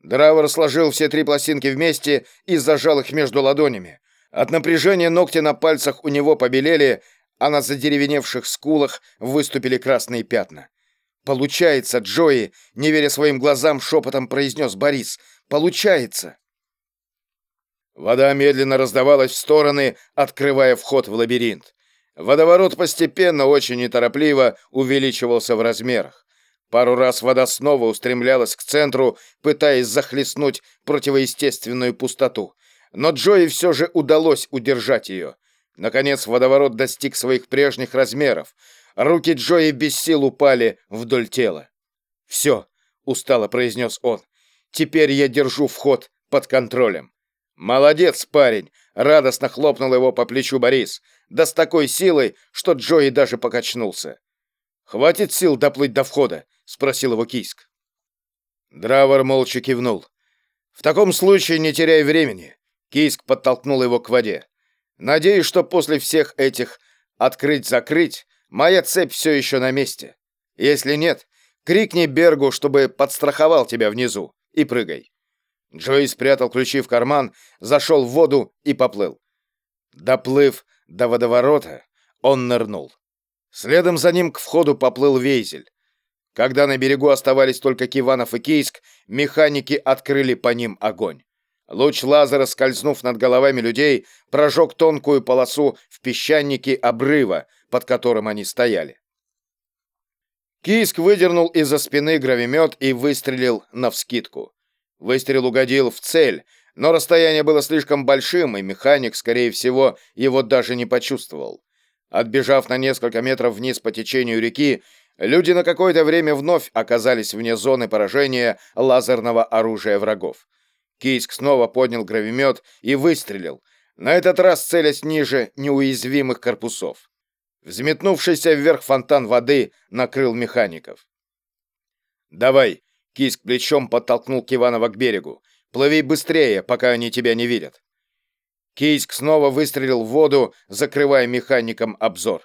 Дравер сложил все три пластинки вместе и зажал их между ладонями. От напряжения ногти на пальцах у него побелели, а на задеревеневших скулах выступили красные пятна. «Получается, Джои!» — не веря своим глазам, шепотом произнес Борис. «Получается!» Вода медленно раздавалась в стороны, открывая вход в лабиринт. Водоворот постепенно, очень неторопливо увеличивался в размерах. Пару раз вода снова устремлялась к центру, пытаясь захлестнуть противоестественную пустоту. Но Джои все же удалось удержать ее. Наконец водоворот достиг своих прежних размеров. Руки Джои без сил упали вдоль тела. «Все», — устало произнес он, — «теперь я держу вход под контролем». «Молодец, парень!» — радостно хлопнул его по плечу Борис, да с такой силой, что Джои даже покачнулся. «Хватит сил доплыть до входа?» — спросил его Кийск. Дравер молча кивнул. «В таком случае не теряй времени». Кийск подтолкнул его к воде. «Надеюсь, что после всех этих «открыть-закрыть» моя цепь все еще на месте. Если нет, крикни Бергу, чтобы подстраховал тебя внизу, и прыгай». Джои спрятал ключи в карман, зашел в воду и поплыл. Доплыв до водоворота, он нырнул. Следом за ним к входу поплыл Вейзель. Когда на берегу оставались только Киванов и Кийск, механики открыли по ним огонь. Луч лазера, скользнув над головами людей, прожег тонкую полосу в песчанике обрыва, под которым они стояли. Кийск выдернул из-за спины гравимет и выстрелил навскидку. Выстрел угодил в цель, но расстояние было слишком большим, и механик, скорее всего, его даже не почувствовал. Отбежав на несколько метров вниз по течению реки, люди на какое-то время вновь оказались вне зоны поражения лазерного оружия врагов. Кийск снова поднял гравимет и выстрелил, на этот раз целясь ниже неуязвимых корпусов. Взметнувшийся вверх фонтан воды накрыл механиков. «Давай!» — Кийск плечом подтолкнул Киванова к берегу. «Плыви быстрее, пока они тебя не видят!» Кейск снова выстрелил в воду, закрывая механикам обзор.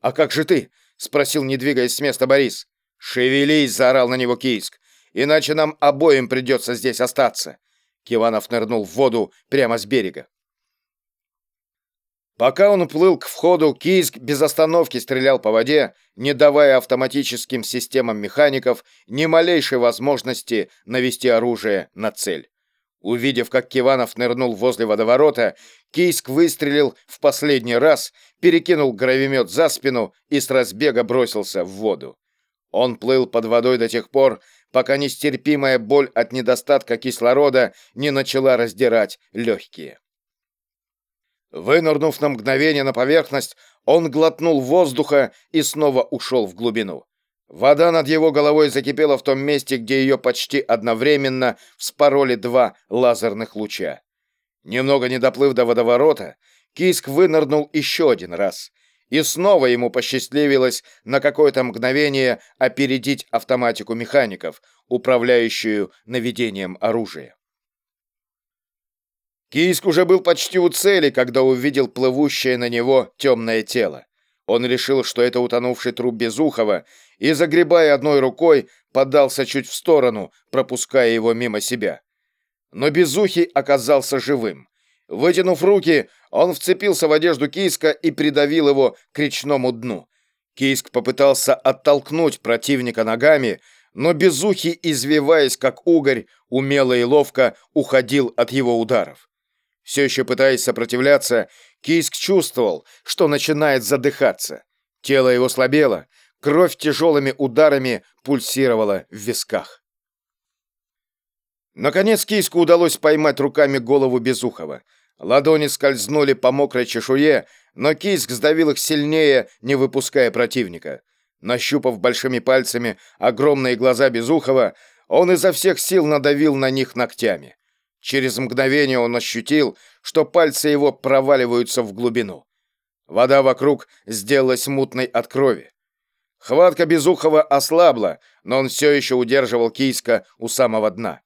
«А как же ты?» — спросил, не двигаясь с места Борис. «Шевелись!» — заорал на него Кейск. «Иначе нам обоим придется здесь остаться!» Киванов нырнул в воду прямо с берега. Пока он плыл к входу, Кийск без остановки стрелял по воде, не давая автоматическим системам механиков ни малейшей возможности навести оружие на цель. Увидев, как Киванов нырнул возле водоворота, Кийск выстрелил в последний раз, перекинул гравимет за спину и с разбега бросился в воду. Он плыл под водой до тех пор, пока нестерпимая боль от недостатка кислорода не начала раздирать легкие. Вынырнув на мгновение на поверхность, он глотнул воздуха и снова ушел в глубину. Вода над его головой закипела в том месте, где ее почти одновременно вспороли два лазерных луча. Немного не доплыв до водоворота, Киск вынырнул еще один раз. И снова ему посчастливилось на какое-то мгновение опередить автоматику механиков, управляющую наведением оружия. Кийск уже был почти у цели, когда увидел плывущее на него темное тело. Он решил, что это утонувший труп Безухова, и, загребая одной рукой, подался чуть в сторону, пропуская его мимо себя. Но Безухий оказался живым. Вытянув руки, он вцепился в одежду Кийска и придавил его к речному дну. Кийск попытался оттолкнуть противника ногами, но Безухий, извиваясь как угорь, умело и ловко уходил от его ударов. Все еще пытаясь сопротивляться, Кийск чувствовал, что начинает задыхаться. Тело его слабело, Кровь тяжелыми ударами пульсировала в висках. Наконец Кийску удалось поймать руками голову Безухова. Ладони скользнули по мокрой чешуе, но Кийск сдавил их сильнее, не выпуская противника. Нащупав большими пальцами огромные глаза Безухова, он изо всех сил надавил на них ногтями. Через мгновение он ощутил, что пальцы его проваливаются в глубину. Вода вокруг сделалась мутной от крови. Хватка Безухова ослабла, но он все еще удерживал Кийска у самого дна.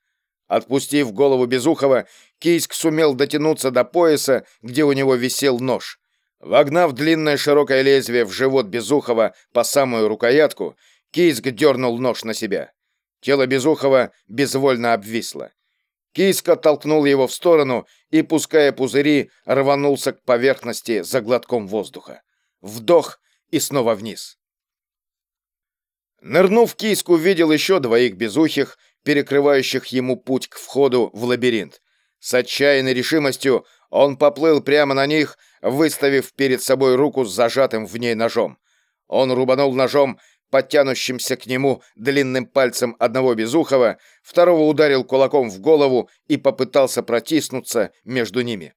Отпустив голову Безухова, Кийск сумел дотянуться до пояса, где у него висел нож. Вогнав длинное широкое лезвие в живот Безухова по самую рукоятку, Кийск дернул нож на себя. Тело Безухова безвольно обвисло. Кийск оттолкнул его в сторону и, пуская пузыри, рванулся к поверхности за глотком воздуха. Вдох и снова вниз. Нырнув, Кийск увидел еще двоих безухих, перекрывающих ему путь к входу в лабиринт. С отчаянной решимостью он поплыл прямо на них, выставив перед собой руку с зажатым в ней ножом. Он рубанул ножом подтянущимся к нему длинным пальцем одного безухого, второго ударил кулаком в голову и попытался протиснуться между ними.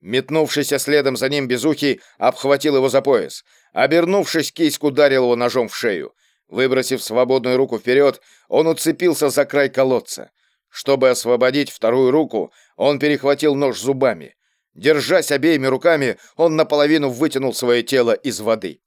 Метнувшийся следом за ним безухий обхватил его за пояс. Обернувшись, кисть ударил его ножом в шею. Выбросив свободную руку вперед, он уцепился за край колодца. Чтобы освободить вторую руку, он перехватил нож зубами. Держась обеими руками, он наполовину вытянул свое тело из воды.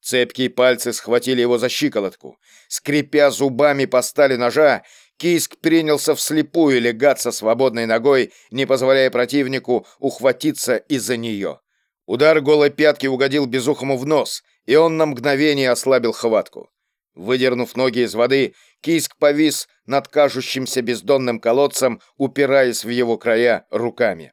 Цепкие пальцы схватили его за щиколотку. Скрипя зубами по стали ножа, Киск принялся вслепую легаться свободной ногой, не позволяя противнику ухватиться из-за нее. Удар голой пятки угодил безухому в нос, и он на мгновение ослабил хватку. Выдернув ноги из воды, Киск повис над кажущимся бездонным колодцем, упираясь в его края руками.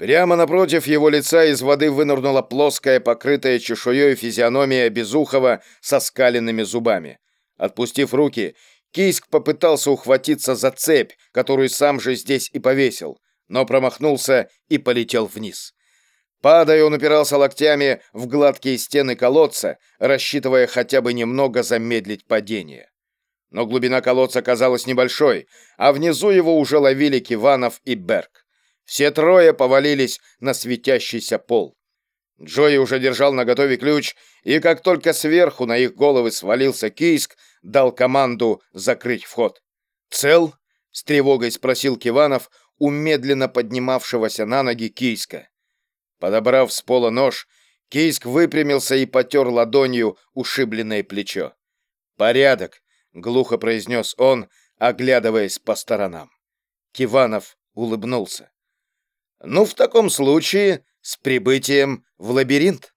Прямо напротив его лица из воды вынырнула плоская, покрытая чешуей физиономия Безухова со скаленными зубами. Отпустив руки, Кийск попытался ухватиться за цепь, которую сам же здесь и повесил, но промахнулся и полетел вниз. Падая, он упирался локтями в гладкие стены колодца, рассчитывая хотя бы немного замедлить падение. Но глубина колодца казалась небольшой, а внизу его уже ловили Киванов и Берг. Все трое повалились на светящийся пол. Джои уже держал наготове ключ, и как только сверху на их головы свалился Кийск, дал команду закрыть вход. «Цел?» — с тревогой спросил Киванов у медленно поднимавшегося на ноги Кийска. Подобрав с пола нож, Кийск выпрямился и потер ладонью ушибленное плечо. «Порядок», — глухо произнес он, оглядываясь по сторонам. Киванов улыбнулся. «Ну, в таком случае, с прибытием в лабиринт».